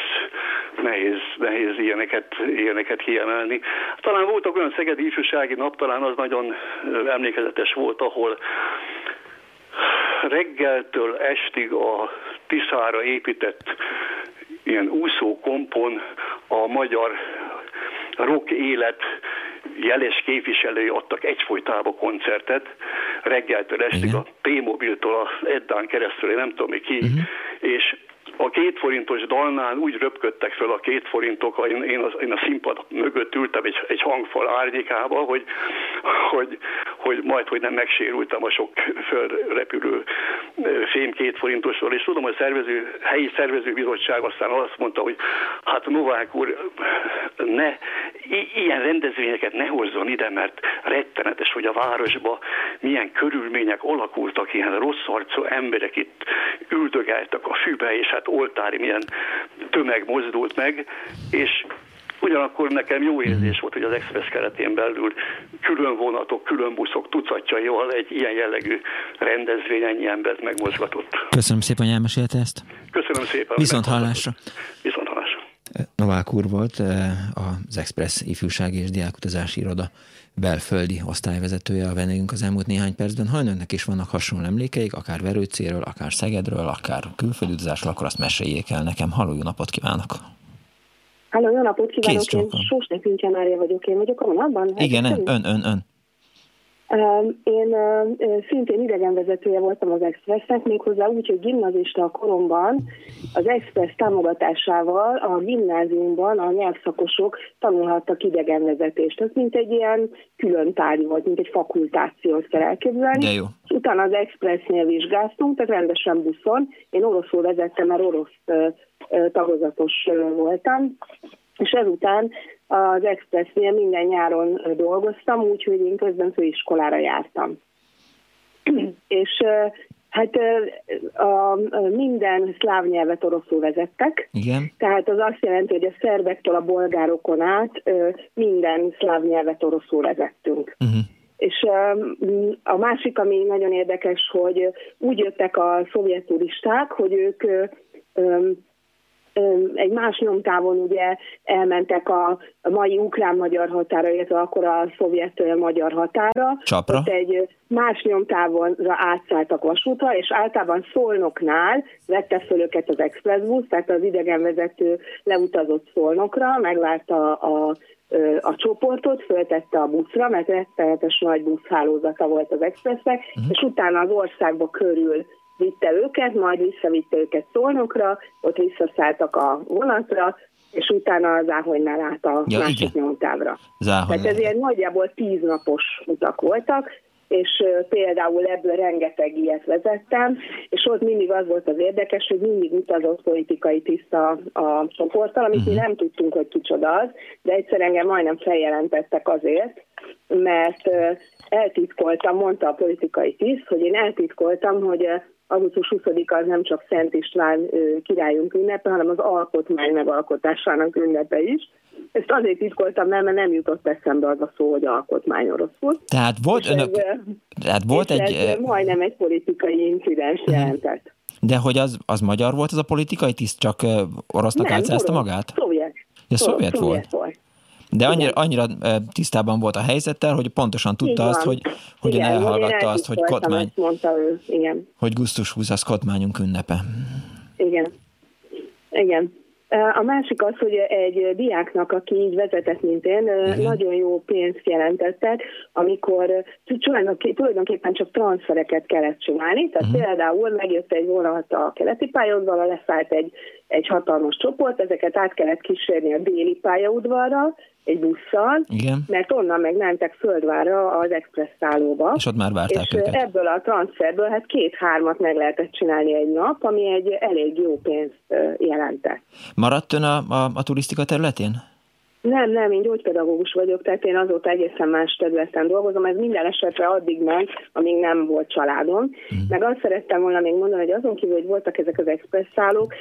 nehéz, nehéz ilyeneket, ilyeneket kiemelni. Talán voltak olyan szegedi ifjúsági nap, talán az nagyon emlékezetes volt, ahol reggeltől estig a Tiszára épített ilyen úszókompon a magyar rock élet jeles képviselői adtak egyfolytában koncertet, reggeltől estig a P-mobiltól a Eddán keresztül, én nem tudom mi ki, uh-huh. és a két forintos dalnál úgy röpködtek föl a két forintok, én, én, az, én a színpad mögött ültem egy, egy hangfal árnyékába, hogy, hogy, hogy majd, hogy nem megsérültem a sok fölrepülő fém két forintosról, és tudom, hogy a szervező, helyi szervezőbizottság aztán azt mondta, hogy hát Novák úr, ne, ilyen rendezvényeket ne hozzon ide, mert rettenetes, hogy a városba milyen körülmények alakultak, ilyen rossz arcú emberek itt üldögeltek a fűbe, és hát oltári milyen tömeg mozdult meg, és Ugyanakkor nekem jó érzés volt, hogy az Express keretén belül külön vonatok, külön buszok tucatjaival egy ilyen jellegű rendezvény ennyi embert megmozgatott. Köszönöm szépen, hogy elmesélte ezt. Köszönöm szépen. Viszont hallásra. Viszont hallásra. Novák úr volt eh, az Express ifjúsági és diákutazási iroda belföldi osztályvezetője a vendégünk az elmúlt néhány percben. Ha önöknek is vannak hasonló emlékeik, akár Verőcéről, akár Szegedről, akár külföldi utazásról, akkor azt meséljék el nekem. Halló, jó napot kívánok! Halló, jó napot kívánok! Én Sósnek Vincse Mária vagyok, én vagyok a vonalban. Igen, ön, ön, ön, ön. Én szintén idegenvezetője voltam az Expressnek, méghozzá úgy, hogy gimnazista koromban az Express támogatásával a gimnáziumban a nyelvszakosok tanulhattak idegenvezetést. Ez mint egy ilyen külön tárgy volt, mint egy fakultációt kell elképzelni. De jó. És utána az Expressnél vizsgáztunk, tehát rendesen buszon. Én oroszul vezettem, mert orosz tagozatos voltam. És ezután az Expressnél minden nyáron dolgoztam, úgyhogy én közben főiskolára jártam. és hát a, minden szláv nyelvet oroszul vezettek. Igen. Tehát az azt jelenti, hogy a szerbektől a bolgárokon át minden szláv nyelvet oroszul vezettünk. Uh-huh. És a másik, ami nagyon érdekes, hogy úgy jöttek a szovjet turisták, hogy ők egy más nyomtávon ugye elmentek a mai ukrán-magyar határa, illetve akkor a szovjet-magyar határa. Csapra. Ott egy más nyomtávonra átszálltak vasútra, és általában Szolnoknál vette föl őket az expressbusz, tehát az idegenvezető leutazott Szolnokra, megvárta a, a a csoportot, föltette a buszra, mert rettenetes nagy buszhálózata volt az expressnek, uh-huh. és utána az országba körül vitte őket, majd visszavitte őket Szolnokra, ott visszaszálltak a vonatra, és utána az Áhonynál át a ja, másik nyomtávra. Tehát ez ilyen nagyjából tíznapos utak voltak, és például ebből rengeteg ilyet vezettem, és ott mindig az volt az érdekes, hogy mindig utazott politikai tiszta a csoporttal, amit mi mhm. nem tudtunk, hogy kicsoda az, de egyszer engem majdnem feljelentettek azért, mert eltitkoltam, mondta a politikai tiszt, hogy én eltitkoltam, hogy augusztus 20-a az nem csak Szent István királyunk ünnepe, hanem az alkotmány megalkotásának ünnepe is. Ezt azért titkoltam mert nem jutott eszembe az a szó, hogy alkotmány oroszul. Tehát volt, önök, ez, tehát volt egy... Ez majdnem egy politikai incidens uh-huh. jelentett. De hogy az, az magyar volt az a politikai tiszt, csak orosznak álcázta magát? Szovjet. Ja, szovjet, szovjet volt. volt. De annyira, annyira tisztában volt a helyzettel, hogy pontosan tudta azt, hogy hogyan igen, elhallgatta azt, hogy Kotmány, mondta ő. Igen. hogy Gusztus 20 az Kotmányunk ünnepe. Igen. Igen. A másik az, hogy egy diáknak, aki így vezetett, mint én, Igen. nagyon jó pénzt jelentettek, amikor tulajdonképpen csak transfereket kellett csinálni. Tehát uh-huh. például megjött egy vonat a keleti pályaudvarra, leszállt egy, egy hatalmas csoport, ezeket át kellett kísérni a déli pályaudvarra, egy busszal, Igen. mert onnan meg mentek Földvára az express szállóba. És ott már várták és őket. ebből a transferből hát két-hármat meg lehetett csinálni egy nap, ami egy elég jó pénzt jelentett. Maradt ön a, a, a turisztika területén? Nem, nem, én gyógypedagógus vagyok, tehát én azóta egészen más területen dolgozom. Ez minden esetre addig ment, amíg nem volt családom. Mm. Meg azt szerettem volna még mondani, hogy azon kívül, hogy voltak ezek az express szállók,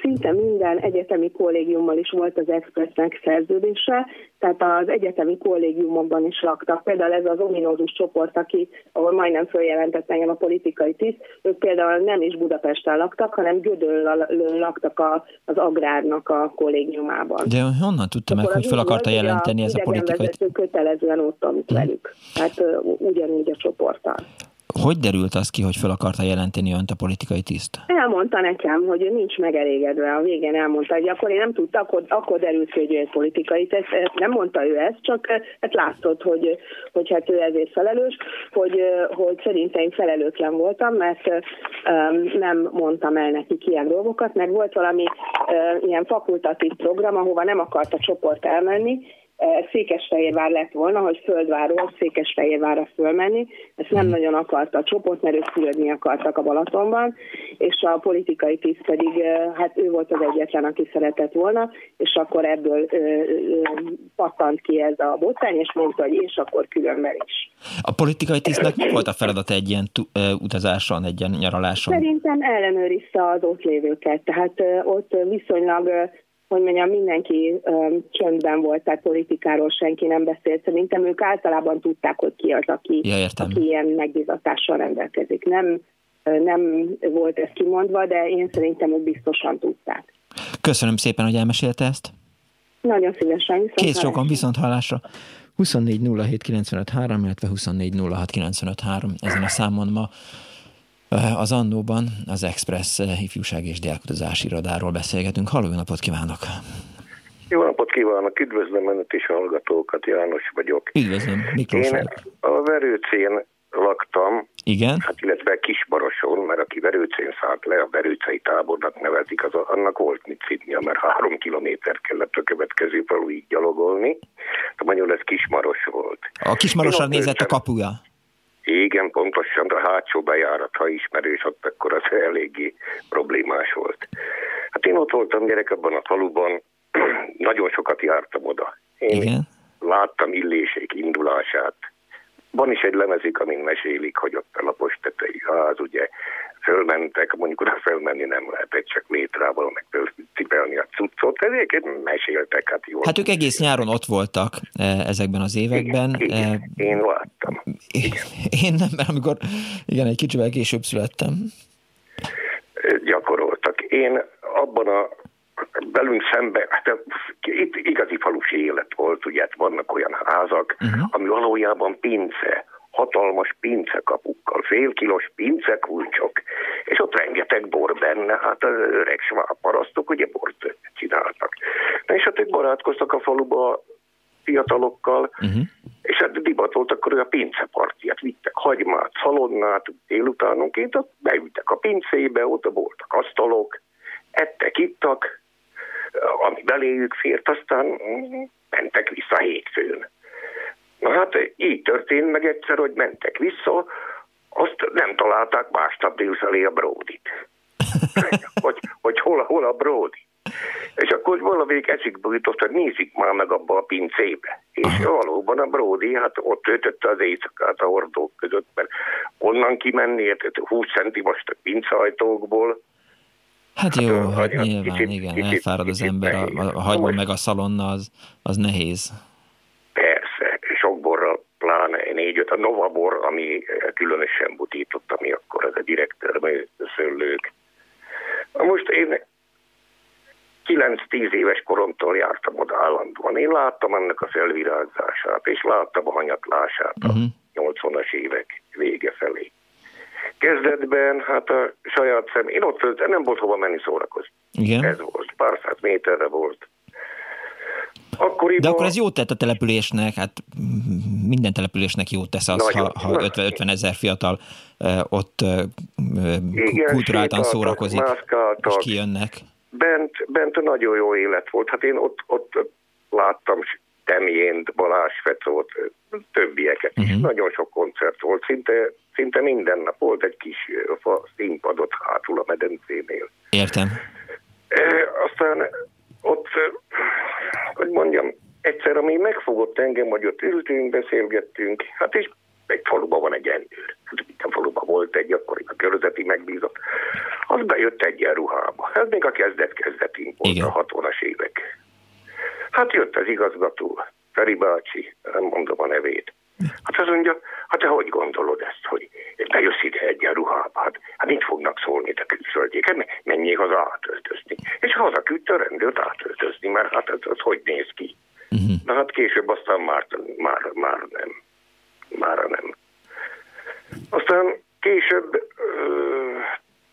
szinte minden egyetemi kollégiummal is volt az expressnek szerződése, tehát az egyetemi kollégiumokban is laktak. Például ez az ominózus csoport, aki, ahol majdnem följelentett engem a politikai tiszt, ők például nem is Budapesten laktak, hanem Gödöllön laktak a, az agrárnak a kollégiumában. De honnan tudta meg, hogy fel akarta jelenteni ez a politikai... kötelezően ott, amit hmm. velük. Hát ugyanígy a csoporttal. Hogy derült az ki, hogy fel akarta jelenteni önt a politikai tiszt? Elmondta nekem, hogy nincs megelégedve. A végén elmondta, hogy akkor én nem tudta, akkor, akkor derült ki, hogy ő egy politikai tiszt. Nem mondta ő ezt, csak hát látszott, hogy, hogy hát ő ezért felelős, hogy, hogy szerintem én felelőtlen voltam, mert nem mondtam el neki ilyen dolgokat, meg volt valami ilyen fakultatív program, ahova nem akart a csoport elmenni, Székesfehérvár lett volna, hogy Földváról Székesfehérvárra fölmenni. Ezt nem mhm. nagyon akarta a csoport, mert ők szülődni akartak a Balatonban, és a politikai tiszt pedig, hát ő volt az egyetlen, aki szeretett volna, és akkor ebből ö, ö, pattant ki ez a botrány, és mondta, hogy és akkor különben is. A politikai tisztnek mi volt a feladat egy ilyen utazáson, egy ilyen nyaraláson? Szerintem ellenőrizte az ott lévőket, tehát ott viszonylag hogy mondjam, mindenki um, csöndben volt, tehát politikáról senki nem beszélt. Szerintem ők általában tudták, hogy ki az, aki, ja, aki ilyen megbizatással rendelkezik. Nem, nem volt ez kimondva, de én szerintem ők biztosan tudták. Köszönöm szépen, hogy elmesélte ezt. Nagyon szívesen. Viszont Kész sokan viszont hallásra. 24 illetve 24 ezen a számon ma az Annóban az Express ifjúság és diákodási irodáról beszélgetünk. Halló, jó napot kívánok! Jó napot kívánok! Üdvözlöm Önöt is hallgatókat, János vagyok. Üdvözlöm, Miklós Én a Verőcén laktam, Igen? Hát illetve Kisbaroson, mert aki Verőcén szállt le, a Verőcei tábornak nevezik, az, annak volt mit szidnia, mert három kilométer kellett a következő faluig gyalogolni. A magyarul ez Kismaros volt. A Kismarosra nézett a kapuja? Igen, pontosan, a hátsó bejárat, ha ismerős, ott akkor az eléggé problémás volt. Hát én ott voltam gyerek abban a faluban, nagyon sokat jártam oda. Én Igen. láttam illésék indulását. Van is egy lemezük, amin mesélik, hogy ott a lapos tetei ház, ugye fölmentek, mondjuk oda fölmenni nem lehetett, csak métrával meg cipelni a cuccot, ezeket meséltek, hát jó. Hát ők egész nyáron ott voltak e, ezekben az években. Igen, igen, e, én láttam. Igen. Én nem, mert amikor igen, egy kicsivel később születtem. Gyakoroltak. Én abban a szembe, hát itt igazi falusi élet volt, ugye hát vannak olyan házak, uh-huh. ami valójában pince, hatalmas pincekapukkal, félkilós pincekulcsok, és ott rengeteg bor benne, hát az öreg sváb parasztok ugye bort csináltak. Na és hát ők barátkoztak a faluba fiatalokkal, uh-huh. és hát divat volt akkor, hogy a pincepartiát vittek hagymát, szalonnát, délutánonként, ott beültek a pincébe, ott voltak asztalok, ettek, ittak, ami beléjük fért, aztán mentek vissza hétfőn. Na hát így történt meg egyszer, hogy mentek vissza, azt nem találták másnap délfelé a bródit. hogy, hogy hol, hol a bródi. És akkor valamelyik eszükbe jutott, hogy nézik már meg abba a pincébe. És Aha. valóban a Brody, hát ott töltötte az éjszakát a hordók között, mert onnan kimenni, 20 hát centi most a pinceajtókból, Hát jó, hát, hát nyilván, kicsit, igen, kicsit, elfárad az ember, a, a hagyma meg a szalonna, az, az nehéz. Persze, sok borral, négy-öt, a Nova bor, ami különösen butított, ami akkor ez a direktörmű szőlők. Most én 9-10 éves koromtól jártam oda állandóan. Én láttam ennek a felvirágzását, és láttam a hanyatlását uh-huh. a 80-as mhm. évek vége felé. Kezdetben, hát a saját szem, én ott föl, nem volt hova menni szórakozni. Igen. Ez volt, pár száz méterre volt. Akkoriban... De akkor ez jót tett a településnek, hát minden településnek jót tesz az, nagyon, ha, ha 50, 50 ezer fiatal ott Igen, kulturáltan szórakozik, és kijönnek bent, bent nagyon jó élet volt. Hát én ott, ott láttam Temjént, Balázs Fecót, többieket is. Uh-huh. Nagyon sok koncert volt, szinte, szinte minden nap volt egy kis színpadot hátul a medencénél. Értem. E, aztán ott, hogy mondjam, egyszer, ami megfogott engem, hogy ott ültünk, beszélgettünk, hát és egy faluban van egy endőr. Hát itt a faluban volt egy akkori a körözeti megbízott. Az bejött egy ruhába. Ez még a kezdet-kezdetén volt Igen. a 60-as évek. Hát jött az igazgató, Feri bácsi, nem mondom a nevét. Hát az mondja, hát te hogy gondolod ezt, hogy bejössz ide egy ruhába, hát, hát mit fognak szólni a külföldiek, hát menjél haza átöltözni. És hazaküldte a rendőrt átöltözni, mert hát az, az hogy néz ki. Uh-huh. Na hát később aztán már, már, már nem már nem. Aztán később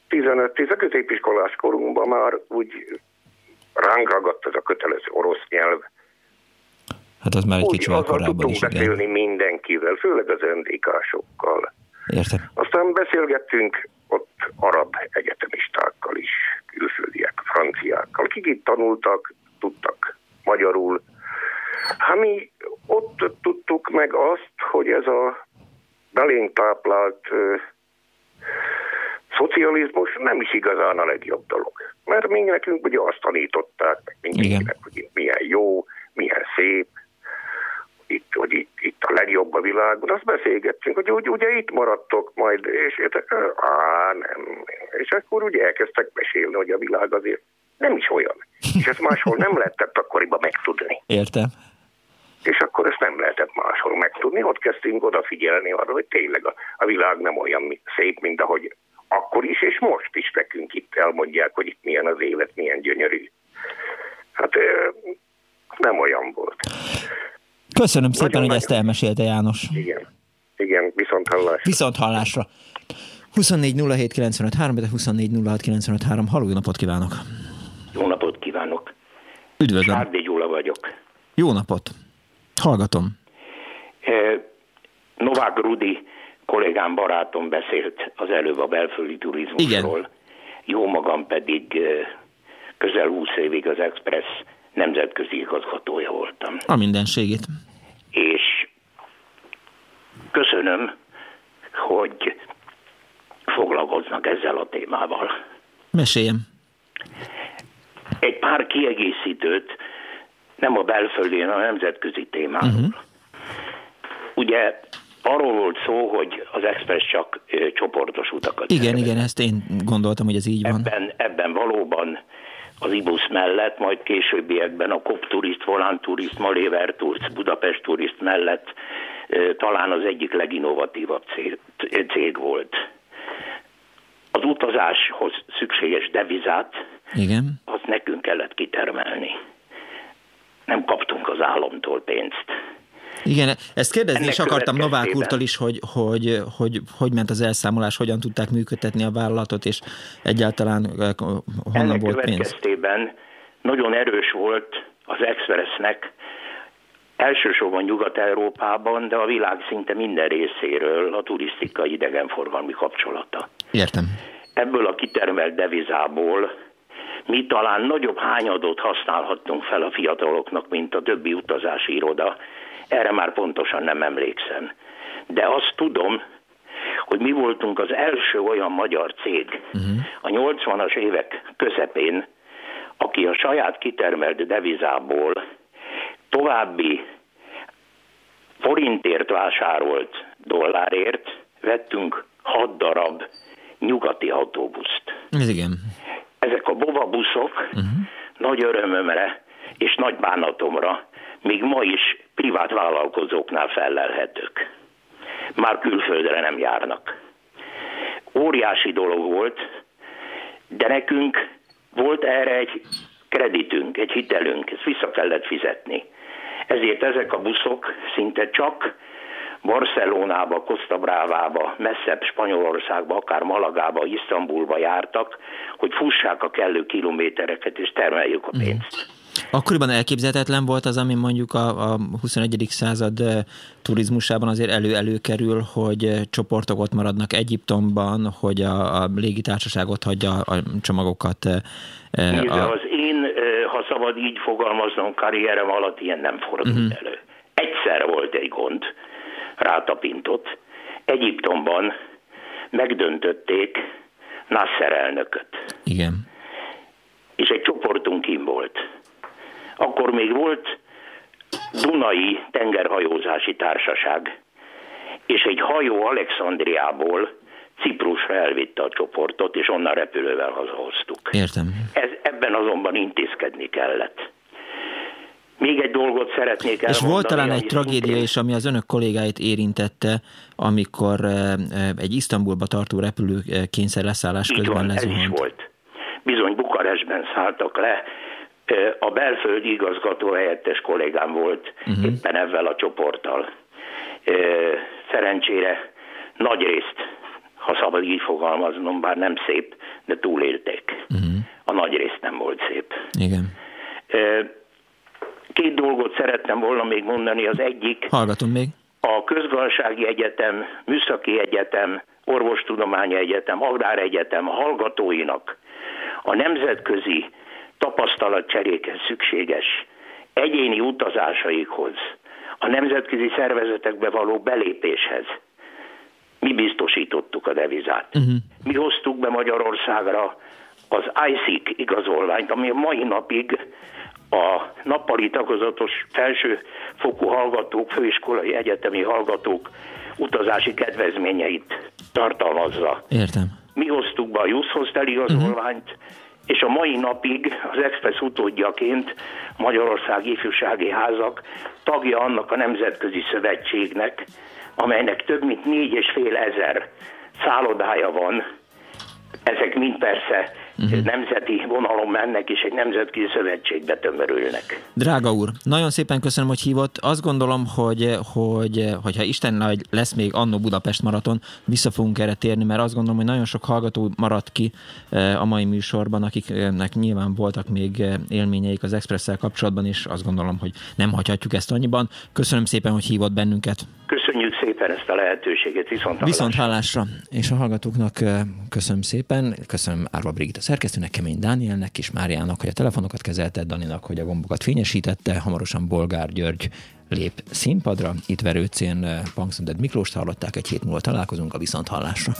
15-10 középiskolás korunkban már úgy ránk ragadt ez a kötelező orosz nyelv. Hát az már egy kicsit korábban is, beszélni igen. mindenkivel, főleg az öndikásokkal. Értem. Aztán beszélgettünk ott arab egyetemistákkal is, külföldiek, franciákkal, akik itt tanultak, tudtak magyarul, Hát mi ott tudtuk meg azt, hogy ez a belénk táplált ö, szocializmus nem is igazán a legjobb dolog. Mert mi nekünk ugye azt tanították, meg mindenkinek, hogy milyen jó, milyen szép, itt, hogy itt, itt a legjobb a világban, azt beszélgettünk, hogy úgy, ugye itt maradtok majd, és á, nem. És akkor ugye elkezdtek mesélni, hogy a világ azért nem is olyan. És ezt máshol nem lehetett akkoriban megtudni. Értem és akkor ezt nem lehetett máshol megtudni. Ott kezdtünk odafigyelni arra, hogy tényleg a, a világ nem olyan szép, mint ahogy akkor is, és most is nekünk itt elmondják, hogy itt milyen az élet, milyen gyönyörű. Hát nem olyan volt. Köszönöm szépen, Nagyon hogy ezt elmesélte János. Igen, igen, viszont hallásra. Viszont hallásra. 24 07 95 3, de 24 06 95 3. Halló, jó napot kívánok! Jó napot kívánok! Üdvözlöm! Sárdi Gyula vagyok. Jó napot! Hallgatom. Novák Rudi kollégám, barátom beszélt az előbb a belföldi turizmusról. Igen. Jó magam pedig közel 20 évig az Express nemzetközi igazgatója voltam. A mindenségét. És köszönöm, hogy foglalkoznak ezzel a témával. Meséljem. Egy pár kiegészítőt nem a belföldi, hanem a nemzetközi témáról. Uh-huh. Ugye arról volt szó, hogy az Express csak ö, csoportos utakat. Igen, szervez. igen, ezt én gondoltam, hogy ez így van. Ebben, ebben valóban az IBUS mellett, majd későbbiekben a COP Turist, Volán Turist, Maléver Turist, Budapest Turist mellett ö, talán az egyik leginnovatívabb cég, cég volt. Az utazáshoz szükséges devizát Igen. az azt nekünk kellett kitermelni. Nem kaptunk az államtól pénzt. Igen, ezt kérdezni Ennek is akartam Novák úrtól is, hogy, hogy, hogy hogy ment az elszámolás, hogyan tudták működtetni a vállalatot, és egyáltalán honnan Ennek volt pénz? nagyon erős volt az Expressnek, elsősorban Nyugat-Európában, de a világ szinte minden részéről a turisztikai idegenforgalmi kapcsolata. Értem. Ebből a kitermelt devizából mi talán nagyobb hányadot használhattunk fel a fiataloknak, mint a többi utazási iroda, erre már pontosan nem emlékszem. De azt tudom, hogy mi voltunk az első olyan magyar cég uh-huh. a 80-as évek közepén, aki a saját kitermelt devizából további forintért vásárolt dollárért vettünk hat darab nyugati autóbuszt. Ez igen. Ezek a bova buszok uh-huh. nagy örömömre és nagy bánatomra még ma is privát vállalkozóknál felelhetők. Már külföldre nem járnak. Óriási dolog volt, de nekünk volt erre egy kreditünk, egy hitelünk, ezt vissza kellett fizetni. Ezért ezek a buszok szinte csak Barcelonába, Costa Brávába, messzebb Spanyolországba, akár Malagába, Isztambulba jártak, hogy fussák a kellő kilométereket és termeljük a pénzt. Mm. Akkoriban elképzelhetetlen volt az, ami mondjuk a, a 21. század turizmusában azért elő-elő kerül, hogy csoportok ott maradnak Egyiptomban, hogy a, a légitársaság ott hagyja a csomagokat. Nézd, a... az én, ha szabad így fogalmaznom, karrierem alatt ilyen nem fordult uh-huh. elő. Egyszer volt egy gond, rátapintott. Egyiptomban megdöntötték Nasser elnököt. Igen. És egy csoportunk kim volt akkor még volt Dunai tengerhajózási társaság, és egy hajó Alexandriából Ciprusra elvitte a csoportot, és onnan repülővel hazahoztuk. Értem. Ez, ebben azonban intézkedni kellett. Még egy dolgot szeretnék elmondani. És volt talán egy tragédia is, ami az önök kollégáit érintette, amikor eh, eh, egy Isztambulba tartó repülő eh, kényszer leszállás Így közben van, lezuhant. Ez is volt. Bizony Bukarestben szálltak le, a belföldi igazgató helyettes kollégám volt uh-huh. éppen ezzel a csoporttal. Szerencsére nagy részt, ha szabad így fogalmaznom, bár nem szép, de túlélték. Uh-huh. A nagy rész nem volt szép. Igen. Két dolgot szerettem volna még mondani. Az egyik... Hallgatom még. A Közgazdasági Egyetem, Műszaki Egyetem, Orvostudományi Egyetem, Agrár Egyetem hallgatóinak a nemzetközi tapasztalatcserékhez szükséges egyéni utazásaikhoz, a nemzetközi szervezetekbe való belépéshez mi biztosítottuk a devizát. Uh-huh. Mi hoztuk be Magyarországra az ISIC igazolványt, ami a mai napig a nappali tagozatos felsőfokú hallgatók, főiskolai egyetemi hallgatók utazási kedvezményeit tartalmazza. Értem. Mi hoztuk be a Youth Hostel igazolványt, uh-huh és a mai napig az Express utódjaként Magyarország ifjúsági házak tagja annak a nemzetközi szövetségnek, amelynek több mint négy és fél ezer szállodája van. Ezek mind persze uh-huh. nemzeti vonalon mennek, és egy nemzetközi szövetségbe tömörülnek. Drága úr, nagyon szépen köszönöm, hogy hívott. Azt gondolom, hogy, hogy hogyha Isten nagy lesz még annó Budapest maraton, vissza fogunk erre térni, mert azt gondolom, hogy nagyon sok hallgató maradt ki eh, a mai műsorban, akiknek nyilván voltak még eh, élményeik az Expresszel kapcsolatban, és azt gondolom, hogy nem hagyhatjuk ezt annyiban. Köszönöm szépen, hogy hívott bennünket. Köszönjük szépen ezt a lehetőséget, viszont hallásra. Viszont hallásra. És a hallgatóknak köszönöm szépen, köszönöm Árva Brigitta szerkesztőnek, Kemény Dánielnek és Máriának, hogy a telefonokat kezelte, Daninak, hogy a gombokat fényesítette, hamarosan Bolgár György lép színpadra. Itt Verőcén Punksunded Miklóst hallották, egy hét múlva találkozunk a Viszonthallásra.